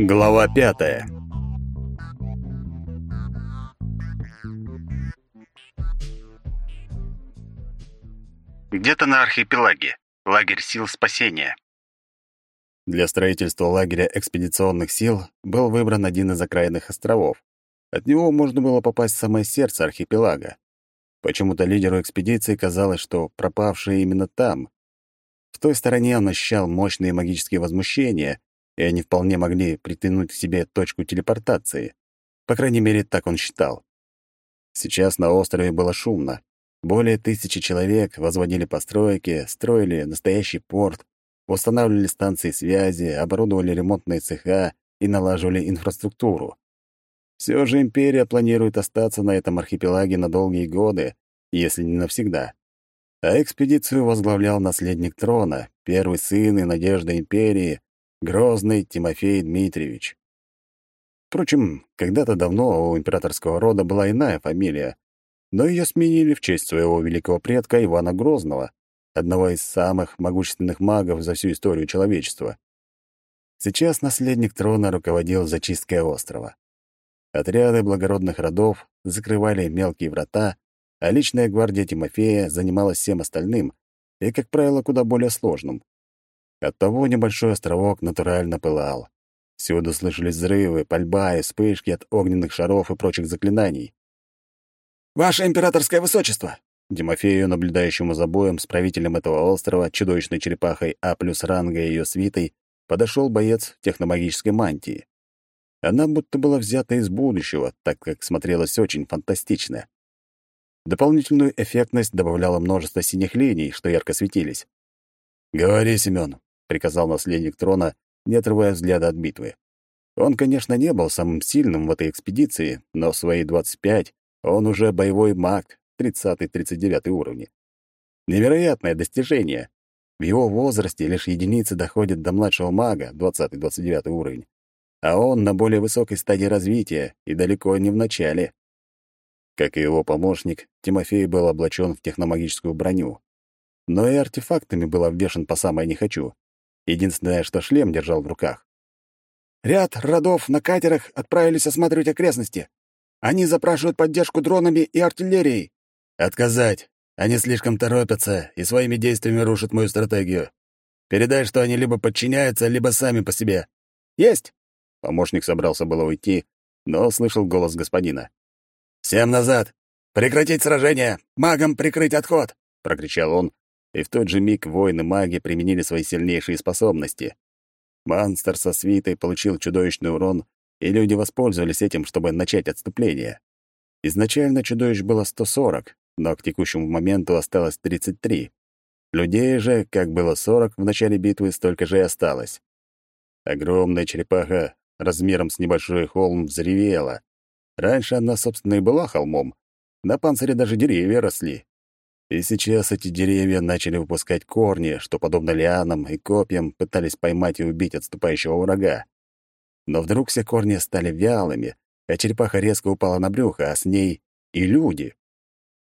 Глава пятая. Где-то на архипелаге. Лагерь сил спасения. Для строительства лагеря экспедиционных сил был выбран один из окраинных островов. От него можно было попасть в самое сердце архипелага. Почему-то лидеру экспедиции казалось, что пропавшие именно там. В той стороне он ощущал мощные магические возмущения, и они вполне могли притянуть к себе точку телепортации. По крайней мере, так он считал. Сейчас на острове было шумно. Более тысячи человек возводили постройки, строили настоящий порт, устанавливали станции связи, оборудовали ремонтные цеха и налаживали инфраструктуру. Все же империя планирует остаться на этом архипелаге на долгие годы, если не навсегда. А экспедицию возглавлял наследник трона, первый сын и надежда империи, Грозный Тимофей Дмитриевич. Впрочем, когда-то давно у императорского рода была иная фамилия, но ее сменили в честь своего великого предка Ивана Грозного, одного из самых могущественных магов за всю историю человечества. Сейчас наследник трона руководил зачисткой острова. Отряды благородных родов закрывали мелкие врата, а личная гвардия Тимофея занималась всем остальным и, как правило, куда более сложным. Оттого небольшой островок натурально пылал. Всюду слышались взрывы, пальба и вспышки от огненных шаров и прочих заклинаний. «Ваше императорское высочество!» Тимофею, наблюдающему за боем с правителем этого острова, чудовищной черепахой А плюс ранга и ее свитой, подошел боец в техномагической мантии. Она будто была взята из будущего, так как смотрелась очень фантастично. Дополнительную эффектность добавляло множество синих линий, что ярко светились. «Говори, Семён», приказал наследник трона, не отрывая взгляда от битвы. Он, конечно, не был самым сильным в этой экспедиции, но в свои 25 он уже боевой маг 30-39 уровни. Невероятное достижение. В его возрасте лишь единицы доходят до младшего мага 20-29 уровень, а он на более высокой стадии развития и далеко не в начале. Как и его помощник, Тимофей был облачен в техномагическую броню. Но и артефактами был обвешан по самое «не хочу». Единственное, что шлем держал в руках. «Ряд родов на катерах отправились осматривать окрестности. Они запрашивают поддержку дронами и артиллерией». «Отказать. Они слишком торопятся и своими действиями рушат мою стратегию. Передай, что они либо подчиняются, либо сами по себе». «Есть!» Помощник собрался было уйти, но услышал голос господина. «Всем назад! Прекратить сражение! Магам прикрыть отход!» — прокричал он, и в тот же миг воины-маги применили свои сильнейшие способности. Монстр со свитой получил чудовищный урон, и люди воспользовались этим, чтобы начать отступление. Изначально чудовищ было 140, но к текущему моменту осталось 33. Людей же, как было 40 в начале битвы, столько же и осталось. Огромная черепаха размером с небольшой холм взревела. Раньше она, собственно, и была холмом. На панцире даже деревья росли. И сейчас эти деревья начали выпускать корни, что, подобно лианам и копьям, пытались поймать и убить отступающего врага. Но вдруг все корни стали вялыми, а черепаха резко упала на брюхо, а с ней и люди.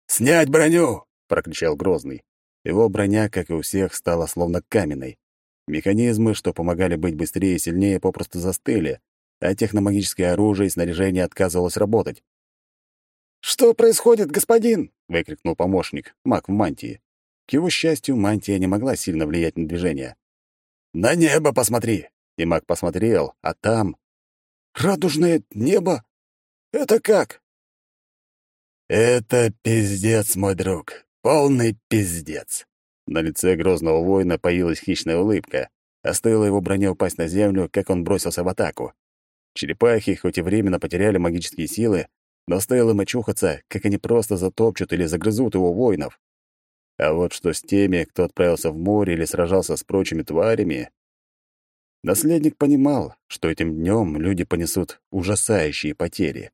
«Снять броню!» — прокричал Грозный. Его броня, как и у всех, стала словно каменной. Механизмы, что помогали быть быстрее и сильнее, попросту застыли, а техномагическое оружие и снаряжение отказывалось работать. «Что происходит, господин?» — выкрикнул помощник, маг в мантии. К его счастью, мантия не могла сильно влиять на движение. «На небо посмотри!» И маг посмотрел, а там... «Радужное небо? Это как?» «Это пиздец, мой друг. Полный пиздец». На лице грозного воина появилась хищная улыбка, а стоило его броне упасть на землю, как он бросился в атаку. Черепахи, хоть и временно потеряли магические силы, но стоило им очухаться, как они просто затопчут или загрызут его воинов. А вот что с теми, кто отправился в море или сражался с прочими тварями... Наследник понимал, что этим днем люди понесут ужасающие потери.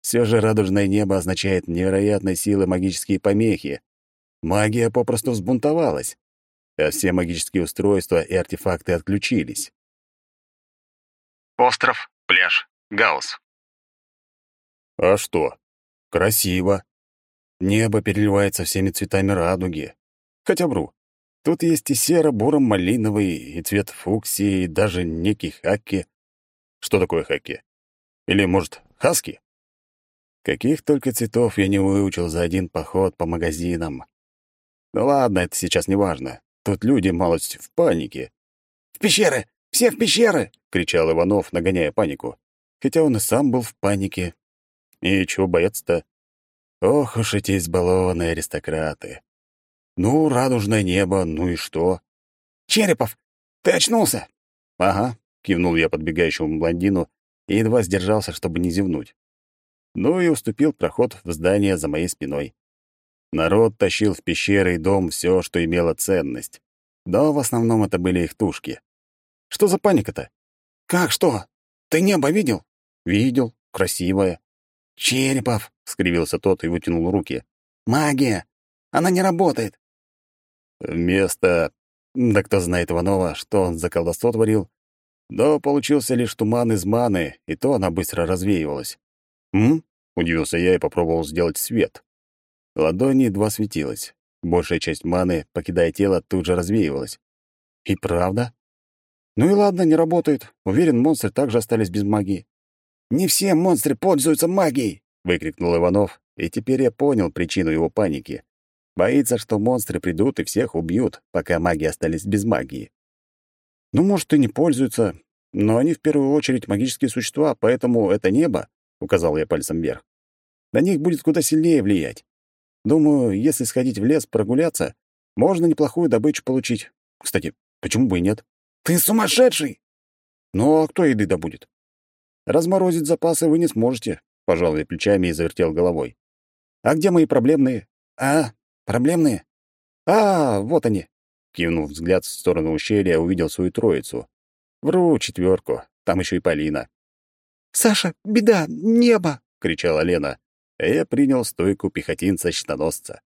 Все же радужное небо означает невероятной силы магические помехи. Магия попросту взбунтовалась, а все магические устройства и артефакты отключились. Остров, пляж, Гаусс. А что? Красиво. Небо переливается всеми цветами радуги. Хотя вру. Тут есть и серо-буро-малиновый, и цвет фуксии, и даже некий хаки. Что такое хаки? Или, может, хаски? Каких только цветов я не выучил за один поход по магазинам. Ну ладно, это сейчас не важно. Тут люди малость в панике. «В пещеры! Все в пещеры!» — кричал Иванов, нагоняя панику. Хотя он и сам был в панике. И чего бояться-то? Ох уж эти избалованные аристократы. Ну, радужное небо, ну и что? «Черепов, ты очнулся?» «Ага», — кивнул я подбегающему блондину и едва сдержался, чтобы не зевнуть. Ну и уступил проход в здание за моей спиной. Народ тащил в пещеры и дом все, что имело ценность. Да, в основном это были их тушки. Что за паника-то? «Как что? Ты небо видел?» «Видел. Красивое». «Черепов!» — скривился тот и вытянул руки. «Магия! Она не работает!» Вместо... Да кто знает Иванова, что он за колдовство творил. Но получился лишь туман из маны, и то она быстро развеивалась. «М?» — удивился я и попробовал сделать свет. Ладони едва светилась. Большая часть маны, покидая тело, тут же развеивалась. И правда? Ну и ладно, не работает. Уверен, монстры также остались без магии. «Не все монстры пользуются магией!» — выкрикнул Иванов, и теперь я понял причину его паники. Боится, что монстры придут и всех убьют, пока маги остались без магии. Ну, может, и не пользуются, но они в первую очередь магические существа, поэтому это небо, — указал я пальцем вверх, — на них будет куда сильнее влиять. Думаю, если сходить в лес прогуляться, можно неплохую добычу получить. Кстати, почему бы и нет? Ты сумасшедший! Ну, а кто еды добудет? Разморозить запасы вы не сможете, пожал я плечами и завертел головой. А где мои проблемные? А, проблемные? А, вот они. Кивнув взгляд в сторону ущелья, увидел свою троицу. Вру, четверку. Там еще и Полина. «Саша, беда! Небо!» — кричала Лена я принял стойку пехотинца-щитоносца.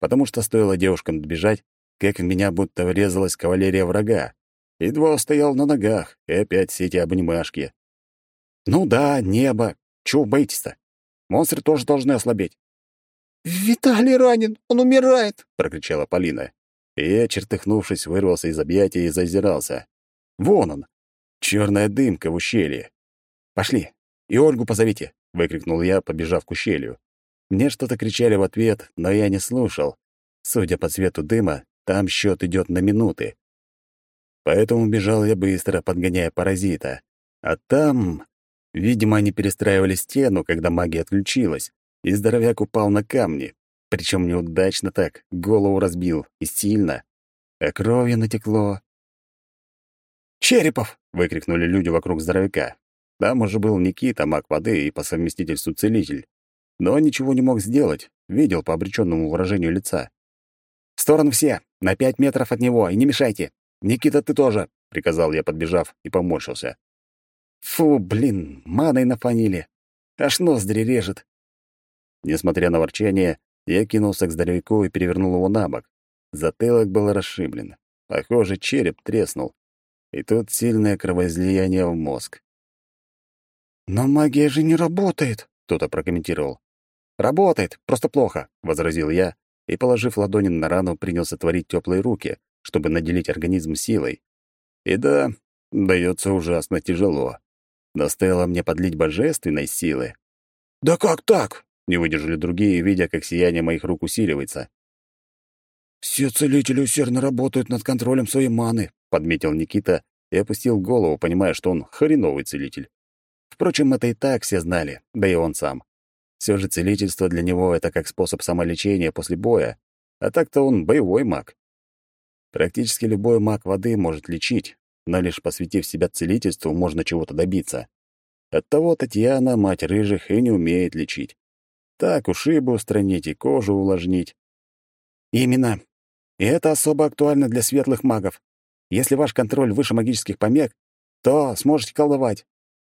Потому что стоило девушкам добежать, как в меня будто врезалась кавалерия врага. Едва устоял на ногах, и опять все эти обнимашки. «Ну да, небо. Чего боитесь-то? Монстры тоже должны ослабеть». «Виталий ранен, он умирает!» — прокричала Полина. И я, чертыхнувшись, вырвался из объятия и зазирался. «Вон он! Черная дымка в ущелье! Пошли, и Ольгу позовите!» — выкрикнул я, побежав к ущелью. Мне что-то кричали в ответ, но я не слушал. Судя по цвету дыма, там счет идет на минуты. Поэтому бежал я быстро, подгоняя паразита. А там... Видимо, они перестраивали стену, когда магия отключилась, и здоровяк упал на камни. Причем неудачно так, голову разбил, и сильно. А кровью натекло. «Черепов!» — выкрикнули люди вокруг здоровяка. Там уже был Никита, маг воды и по совместительству целитель. Но ничего не мог сделать, видел по обреченному выражению лица. «В сторону все! На пять метров от него, и не мешайте! Никита, ты тоже!» — приказал я, подбежав, и поморщился. «Фу, блин, маной нафанили! Аж ноздри режет!» Несмотря на ворчание, я кинулся к здоровяку и перевернул его на бок. Затылок был расшиблен. Похоже, череп треснул. И тут сильное кровоизлияние в мозг. «Но магия же не работает», — кто-то прокомментировал. «Работает, просто плохо», — возразил я, и, положив ладони на рану, принялся творить теплые руки, чтобы наделить организм силой. И да, дается ужасно тяжело. Но стоило мне подлить божественной силы. «Да как так?» — не выдержали другие, видя, как сияние моих рук усиливается. «Все целители усердно работают над контролем своей маны», — подметил Никита и опустил голову, понимая, что он хреновый целитель. Впрочем, это и так все знали, да и он сам. Все же целительство для него — это как способ самолечения после боя, а так-то он боевой маг. Практически любой маг воды может лечить, но лишь посвятив себя целительству, можно чего-то добиться. Оттого Татьяна, мать рыжих, и не умеет лечить. Так ушибы устранить и кожу увлажнить. Именно. И это особо актуально для светлых магов. Если ваш контроль выше магических помех, то сможете колдовать.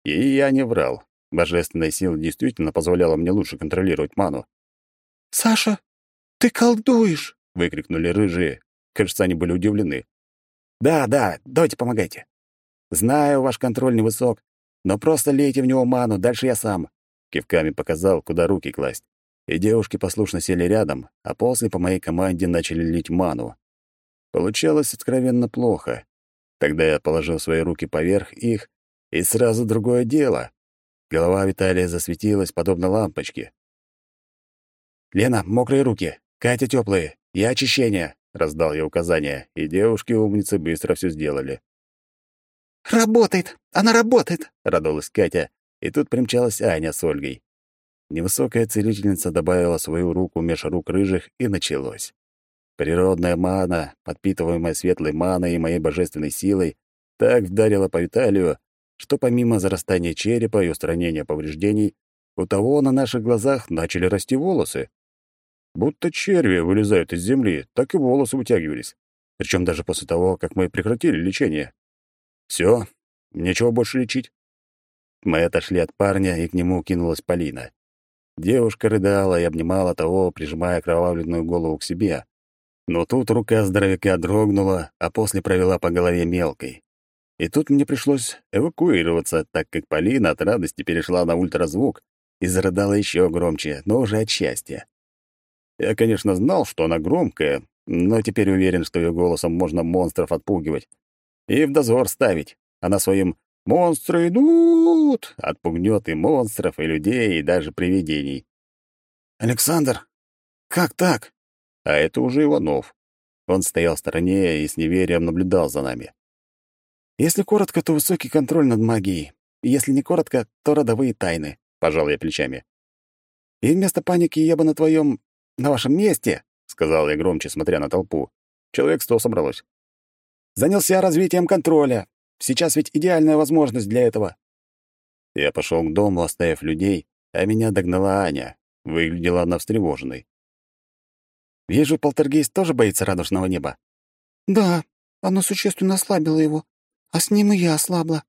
И я не врал. Божественная сила действительно позволяла мне лучше контролировать ману. «Саша, ты колдуешь!» — выкрикнули рыжие. Кажется, они были удивлены. «Да, да, давайте помогайте. Знаю, ваш контроль невысок, но просто лейте в него ману, дальше я сам». Кивками показал, куда руки класть. И девушки послушно сели рядом, а после по моей команде начали лить ману. Получалось откровенно плохо. Тогда я положил свои руки поверх их И сразу другое дело. Голова Виталия засветилась, подобно лампочке. «Лена, мокрые руки. Катя, теплые. И очищение», — раздал я указания, и девушки-умницы быстро все сделали. «Работает! Она работает!» — радовалась Катя, и тут примчалась Аня с Ольгой. Невысокая целительница добавила свою руку меж рук рыжих, и началось. Природная мана, подпитываемая светлой маной и моей божественной силой, так вдарила по Виталию, что помимо зарастания черепа и устранения повреждений, у того на наших глазах начали расти волосы. Будто черви вылезают из земли, так и волосы вытягивались. Причем даже после того, как мы прекратили лечение. Все, нечего больше лечить. Мы отошли от парня, и к нему кинулась Полина. Девушка рыдала и обнимала того, прижимая кровавленную голову к себе. Но тут рука здоровяка дрогнула, а после провела по голове мелкой. И тут мне пришлось эвакуироваться, так как Полина от радости перешла на ультразвук и зарыдала еще громче, но уже от счастья. Я, конечно, знал, что она громкая, но теперь уверен, что ее голосом можно монстров отпугивать. И в дозор ставить. Она своим «Монстры идут!» отпугнет и монстров, и людей, и даже привидений. «Александр, как так?» А это уже Иванов. Он стоял в стороне и с неверием наблюдал за нами. «Если коротко, то высокий контроль над магией. Если не коротко, то родовые тайны», — пожал я плечами. «И вместо паники я бы на твоем... на вашем месте», — сказал я громче, смотря на толпу. Человек сто собралось. «Занялся развитием контроля. Сейчас ведь идеальная возможность для этого». Я пошел к дому, оставив людей, а меня догнала Аня. Выглядела она встревоженной. «Вижу, полтергейст тоже боится радужного неба». «Да, оно существенно ослабило его, а с ним и я ослабла».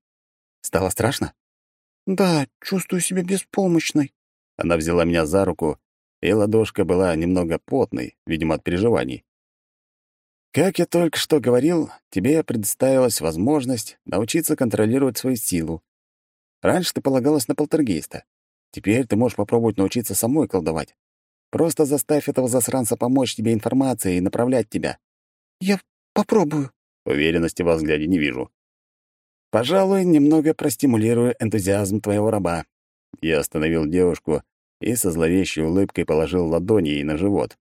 «Стало страшно?» «Да, чувствую себя беспомощной». Она взяла меня за руку, и ладошка была немного потной, видимо, от переживаний. Как я только что говорил, тебе предоставилась возможность научиться контролировать свою силу. Раньше ты полагалась на полтергейста. Теперь ты можешь попробовать научиться самой колдовать. Просто заставь этого засранца помочь тебе информацией и направлять тебя. Я попробую. Уверенности во взгляде не вижу. Пожалуй, немного простимулирую энтузиазм твоего раба. Я остановил девушку и со зловещей улыбкой положил ладони ей на живот.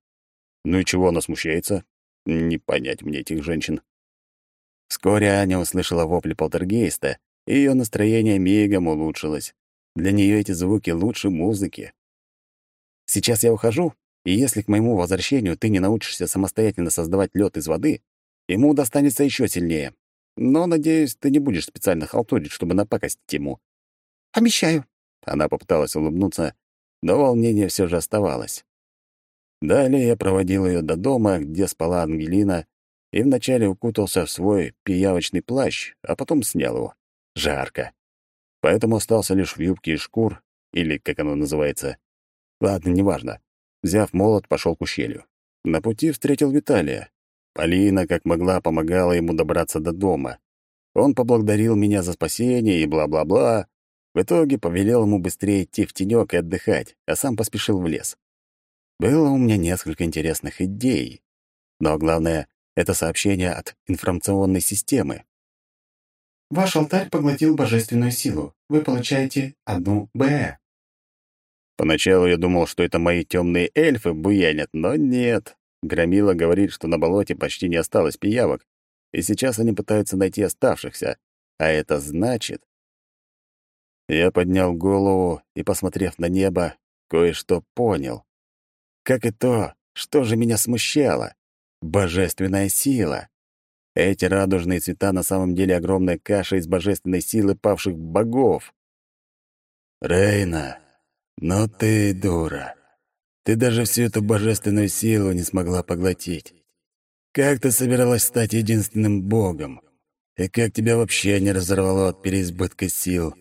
Ну и чего она смущается? Не понять мне этих женщин. Вскоре Аня услышала вопли полтергейста, и ее настроение мигом улучшилось. Для нее эти звуки лучше музыки. Сейчас я ухожу, и если к моему возвращению ты не научишься самостоятельно создавать лед из воды, ему достанется еще сильнее. Но, надеюсь, ты не будешь специально халтурить, чтобы напакостить ему. Обещаю. Она попыталась улыбнуться, но волнение все же оставалось. Далее я проводил ее до дома, где спала Ангелина, и вначале укутался в свой пиявочный плащ, а потом снял его. Жарко. Поэтому остался лишь в юбке из шкур, или как оно называется. Ладно, неважно. Взяв молот, пошел к ущелью. На пути встретил Виталия. Полина, как могла, помогала ему добраться до дома. Он поблагодарил меня за спасение и бла-бла-бла. В итоге повелел ему быстрее идти в тенёк и отдыхать, а сам поспешил в лес. Было у меня несколько интересных идей. Но главное — это сообщение от информационной системы. Ваш алтарь поглотил божественную силу. Вы получаете одну БЭ. Поначалу я думал, что это мои темные эльфы буянят, но нет. Громила говорит, что на болоте почти не осталось пиявок, и сейчас они пытаются найти оставшихся. А это значит... Я поднял голову и, посмотрев на небо, кое-что понял. Как и то, что же меня смущало. Божественная сила. Эти радужные цвета на самом деле огромная каша из божественной силы павших богов. Рейна, но ты дура. Ты даже всю эту божественную силу не смогла поглотить. Как ты собиралась стать единственным богом? И как тебя вообще не разорвало от переизбытка сил?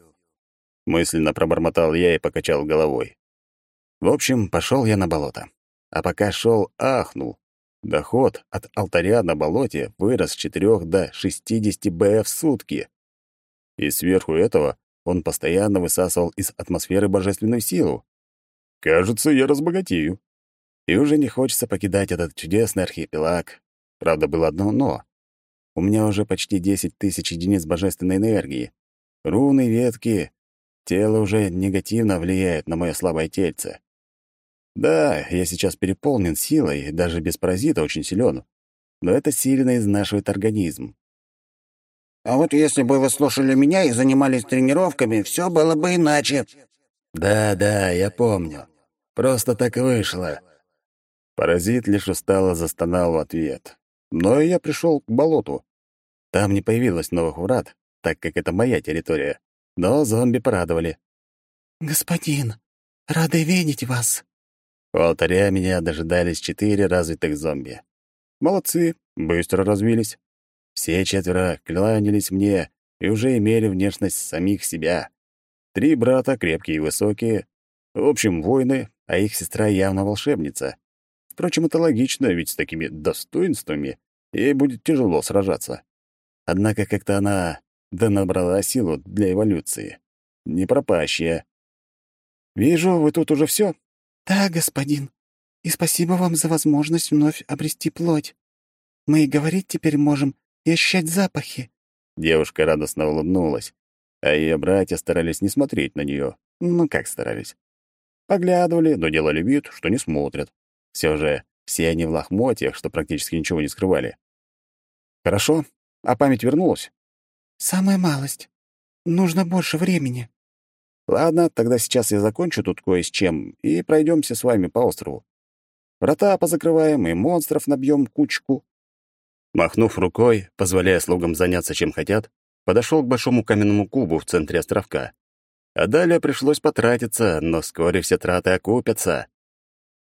Мысленно пробормотал я и покачал головой. В общем, пошел я на болото. А пока шел, ахнул. Доход от алтаря на болоте вырос с 4 до 60 Б в сутки. И сверху этого он постоянно высасывал из атмосферы божественную силу. Кажется, я разбогатею. И уже не хочется покидать этот чудесный архипелаг. Правда, было одно «но». У меня уже почти 10 тысяч единиц божественной энергии. Руны ветки, тело уже негативно влияет на мое слабое тельце. Да, я сейчас переполнен силой, даже без паразита очень силен, но это сильно изнашивает организм. А вот если бы вы слушали меня и занимались тренировками, все было бы иначе. Да-да, я помню. Просто так вышло. Паразит лишь устало застонал в ответ. Но я пришел к болоту. Там не появилось новых врат, так как это моя территория. Но зомби порадовали. «Господин, рады видеть вас!» У алтаря меня дожидались четыре развитых зомби. Молодцы, быстро развились. Все четверо кланялись мне и уже имели внешность самих себя. Три брата, крепкие и высокие. В общем, воины, а их сестра явно волшебница. Впрочем, это логично, ведь с такими достоинствами ей будет тяжело сражаться. Однако как-то она да набрала силу для эволюции. Не пропащая. «Вижу, вы тут уже все. «Да, господин. И спасибо вам за возможность вновь обрести плоть. Мы и говорить теперь можем, и ощущать запахи». Девушка радостно улыбнулась, а ее братья старались не смотреть на нее. Ну, как старались? Поглядывали, но делали вид, что не смотрят. Все же все они в лохмотьях, что практически ничего не скрывали. «Хорошо. А память вернулась?» «Самая малость. Нужно больше времени». «Ладно, тогда сейчас я закончу тут кое с чем и пройдемся с вами по острову. Врата позакрываем и монстров набьем кучку. Махнув рукой, позволяя слугам заняться чем хотят, подошел к большому каменному кубу в центре островка. А далее пришлось потратиться, но вскоре все траты окупятся.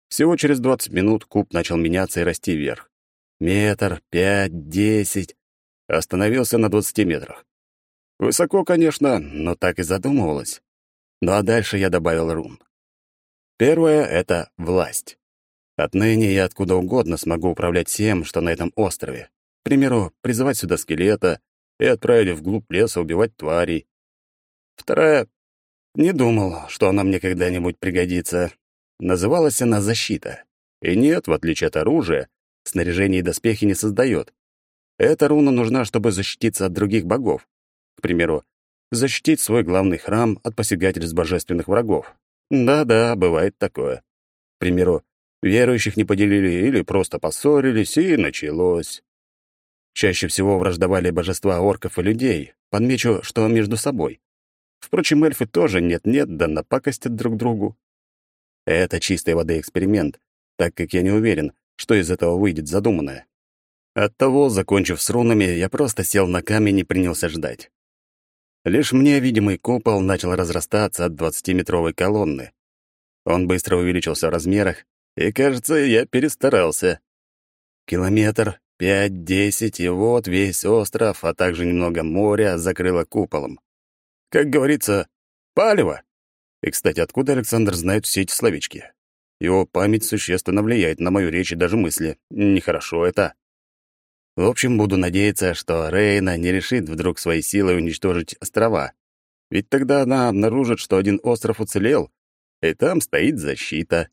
Всего через 20 минут куб начал меняться и расти вверх. Метр, пять, десять. Остановился на 20 метрах. Высоко, конечно, но так и задумывалось. Ну а дальше я добавил рун. Первое — это власть. Отныне я откуда угодно смогу управлять всем, что на этом острове примеру, призывать сюда скелета и отправить вглубь леса убивать тварей. Вторая — не думал, что она мне когда-нибудь пригодится. Называлась она «Защита». И нет, в отличие от оружия, снаряжение и доспехи не создает. Эта руна нужна, чтобы защититься от других богов. К примеру, защитить свой главный храм от посягательств божественных врагов. Да-да, бывает такое. К примеру, верующих не поделили или просто поссорились, и началось. Чаще всего враждовали божества орков и людей, подмечу, что между собой. Впрочем, эльфы тоже нет-нет, да напакостят друг другу. Это чистой воды эксперимент, так как я не уверен, что из этого выйдет задуманное. Оттого, закончив с рунами, я просто сел на камень и принялся ждать. Лишь мне видимый купол начал разрастаться от двадцатиметровой колонны. Он быстро увеличился в размерах, и, кажется, я перестарался. Километр, Пять-десять, и вот весь остров, а также немного моря закрыло куполом. Как говорится, палево. И, кстати, откуда Александр знает все эти словечки? Его память существенно влияет на мою речь и даже мысли. Нехорошо это. В общем, буду надеяться, что Рейна не решит вдруг своей силой уничтожить острова. Ведь тогда она обнаружит, что один остров уцелел, и там стоит защита.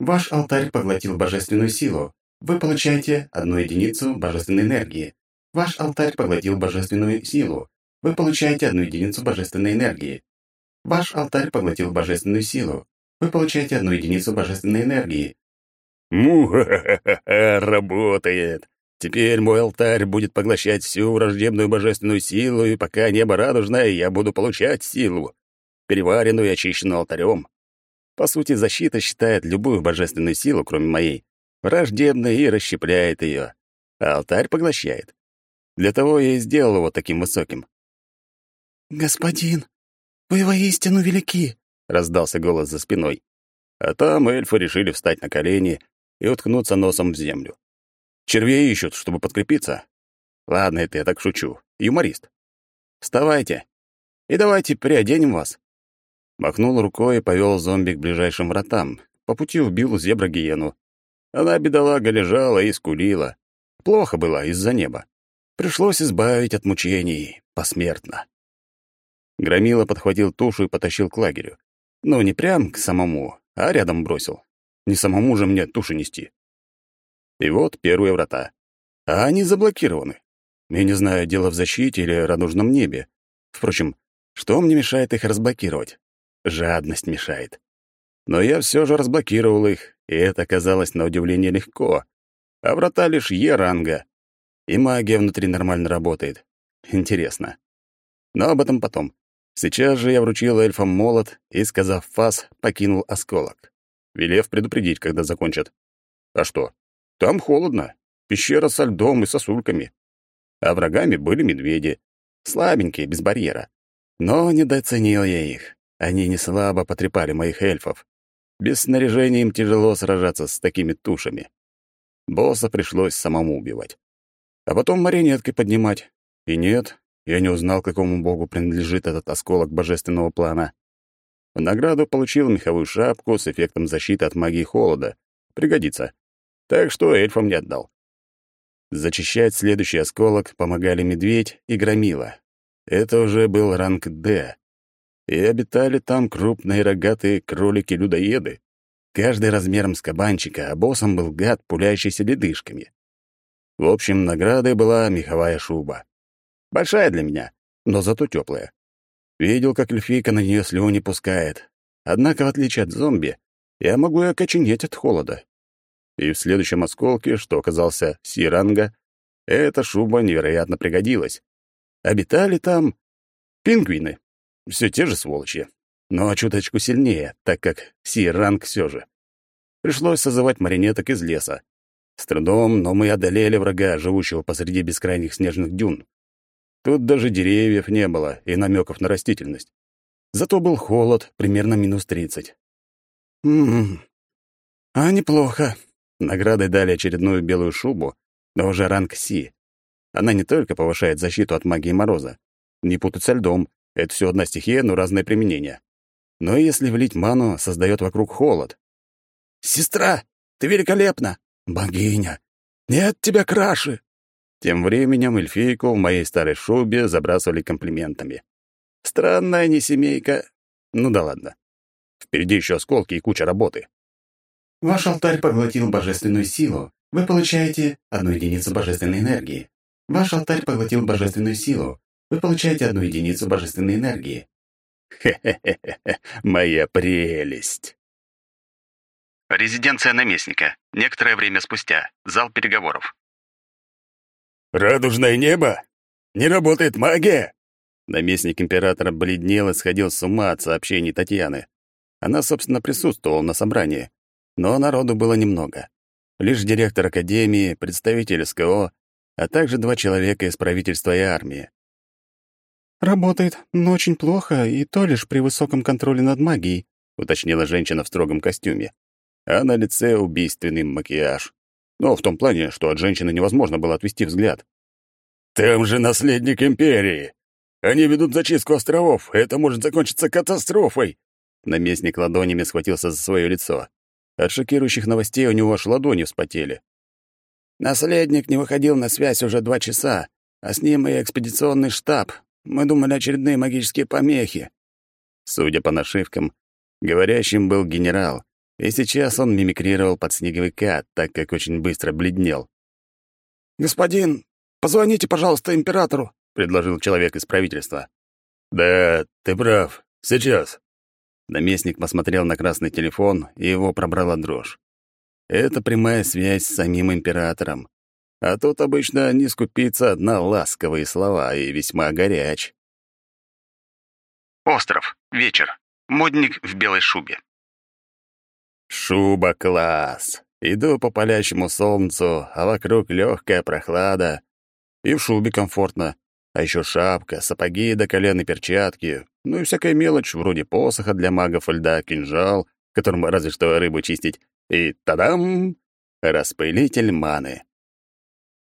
Ваш алтарь поглотил божественную силу. Вы получаете одну единицу божественной энергии. Ваш алтарь поглотил божественную силу. Вы получаете одну единицу божественной энергии. Ваш алтарь поглотил божественную силу. Вы получаете одну единицу божественной энергии. Му-ха-ха-ха, работает. Теперь мой алтарь будет поглощать всю враждебную божественную силу, и пока небо радужное, я буду получать силу, переваренную и очищенную алтарем. По сути, защита считает любую божественную силу, кроме моей, враждебной и расщепляет ее, а алтарь поглощает. Для того я и сделал его таким высоким. «Господин, вы воистину велики!» — раздался голос за спиной. А там эльфы решили встать на колени и уткнуться носом в землю. Червей ищут, чтобы подкрепиться. Ладно, это я так шучу. Юморист. Вставайте. И давайте приоденем вас. Махнул рукой и повел зомби к ближайшим вратам. По пути убил зебра-гиену. Она, бедолага, лежала и скулила. Плохо было из-за неба. Пришлось избавить от мучений посмертно. Громила подхватил тушу и потащил к лагерю. Ну, не прям к самому, а рядом бросил. Не самому же мне тушу нести. И вот первые врата. А они заблокированы. Я не знаю, дело в защите или радужном небе. Впрочем, что мне мешает их разблокировать? Жадность мешает. Но я все же разблокировал их, и это оказалось на удивление легко. А врата лишь Е-ранга. И магия внутри нормально работает. Интересно. Но об этом потом. Сейчас же я вручил эльфам молот и, сказав фас, покинул осколок, велев предупредить, когда закончат. А что? Там холодно. Пещера со льдом и сосульками. А врагами были медведи. Слабенькие, без барьера. Но недооценил я их. Они не слабо потрепали моих эльфов. Без снаряжения им тяжело сражаться с такими тушами. Босса пришлось самому убивать. А потом марионеткой поднимать. И нет, я не узнал, какому богу принадлежит этот осколок божественного плана. В награду получил меховую шапку с эффектом защиты от магии холода. Пригодится. Так что эльфам не отдал. Зачищать следующий осколок помогали медведь и громила. Это уже был ранг «Д». И обитали там крупные рогатые кролики-людоеды. Каждый размером с кабанчика, а боссом был гад, пуляющийся ледышками. В общем, наградой была меховая шуба. Большая для меня, но зато теплая. Видел, как эльфийка на нее слюни пускает. Однако, в отличие от зомби, я могу и окоченеть от холода. И в следующем осколке, что оказался Сиранга, эта шуба невероятно пригодилась. Обитали там пингвины. Все те же сволочи, но чуточку сильнее, так как Си-ранг все же. Пришлось созывать маринеток из леса. С трудом, но мы одолели врага, живущего посреди бескрайних снежных дюн. Тут даже деревьев не было и намеков на растительность. Зато был холод, примерно минус тридцать. «М-м, а неплохо». Наградой дали очередную белую шубу, но уже ранг Си. Она не только повышает защиту от магии мороза. Не путать со льдом. Это все одна стихия, но разное применение. Но если влить ману, создает вокруг холод. «Сестра, ты великолепна! Богиня! Нет тебя краши!» Тем временем эльфийку в моей старой шубе забрасывали комплиментами. Странная не семейка. Ну да ладно. Впереди еще осколки и куча работы. Ваш алтарь поглотил божественную силу. Вы получаете одну единицу божественной энергии. Ваш алтарь поглотил божественную силу. Вы получаете одну единицу божественной энергии. Хе-хе-хе, моя прелесть. Резиденция наместника. Некоторое время спустя. Зал переговоров. «Радужное небо? Не работает магия?» Наместник императора бледнел и сходил с ума от сообщений Татьяны. Она, собственно, присутствовала на собрании, но народу было немного. Лишь директор академии, представитель СКО, а также два человека из правительства и армии. «Работает, но очень плохо, и то лишь при высоком контроле над магией», уточнила женщина в строгом костюме, а на лице убийственный макияж. Но в том плане, что от женщины невозможно было отвести взгляд. «Там же наследник империи! Они ведут зачистку островов, это может закончиться катастрофой!» Наместник ладонями схватился за свое лицо. От шокирующих новостей у него аж ладони вспотели. «Наследник не выходил на связь уже два часа, а с ним и экспедиционный штаб. Мы думали, очередные магические помехи». Судя по нашивкам, говорящим был генерал, и сейчас он мимикрировал под снеговика, так как очень быстро бледнел. «Господин, позвоните, пожалуйста, императору», — предложил человек из правительства. «Да, ты прав. Сейчас». Наместник посмотрел на красный телефон, и его пробрала дрожь. Это прямая связь с самим императором. А тут обычно не скупится одна ласковые слова и весьма горяч. Остров. Вечер. Модник в белой шубе. Шуба класс. Иду по палящему солнцу, а вокруг легкая прохлада. И в шубе комфортно. А еще шапка, сапоги до колен и перчатки. Ну и всякая мелочь, вроде посоха для магов льда, кинжал, которым разве что рыбу чистить. И тадам! Распылитель маны.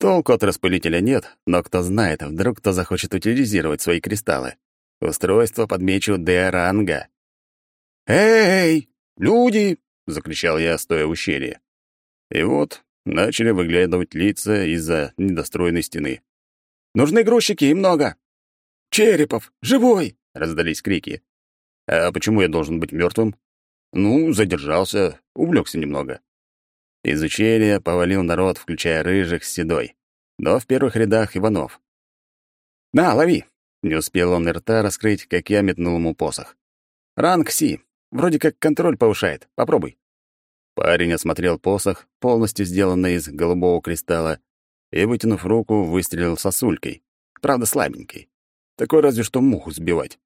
Толку от распылителя нет, но кто знает, вдруг кто захочет утилизировать свои кристаллы. Устройство подмечу Д-ранга. «Эй, люди!» — закричал я, стоя в ущелье. И вот начали выглядывать лица из-за недостроенной стены. «Нужны грузчики и много!» «Черепов! Живой!» — раздались крики. «А почему я должен быть мертвым? Ну, задержался, увлекся немного. Из ущелья повалил народ, включая рыжих с седой. Но в первых рядах Иванов. «На, лови! Не успел он и рта раскрыть, как я метнул ему посох. «Ранг Си. Вроде как контроль повышает. Попробуй». Парень осмотрел посох, полностью сделанный из голубого кристалла, и, вытянув руку, выстрелил сосулькой. Правда, слабенькой. Такой разве что муху сбивать.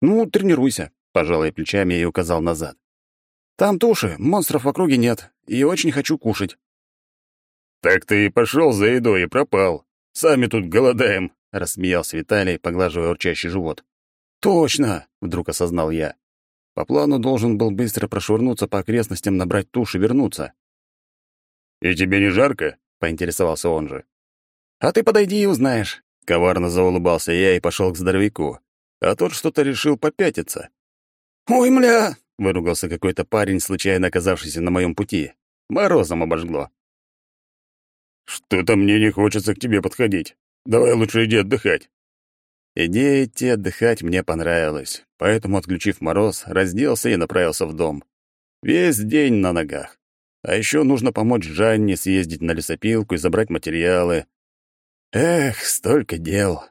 «Ну, тренируйся», — пожал я плечами и указал назад. «Там туши, монстров в округе нет, и очень хочу кушать». «Так ты и пошел за едой и пропал. Сами тут голодаем», — рассмеялся Виталий, поглаживая урчащий живот. «Точно!» — вдруг осознал я. По плану должен был быстро прошвырнуться по окрестностям, набрать тушь и вернуться. «И тебе не жарко?» — поинтересовался он же. «А ты подойди и узнаешь». Коварно заулыбался я и пошел к здоровяку. А тот что-то решил попятиться. «Ой, мля!» — выругался какой-то парень, случайно оказавшийся на моем пути. Морозом обожгло. «Что-то мне не хочется к тебе подходить. Давай лучше иди отдыхать». Идея идти отдыхать мне понравилась, поэтому, отключив мороз, разделся и направился в дом. Весь день на ногах. А еще нужно помочь Жанне съездить на лесопилку и забрать материалы. Эх, столько дел.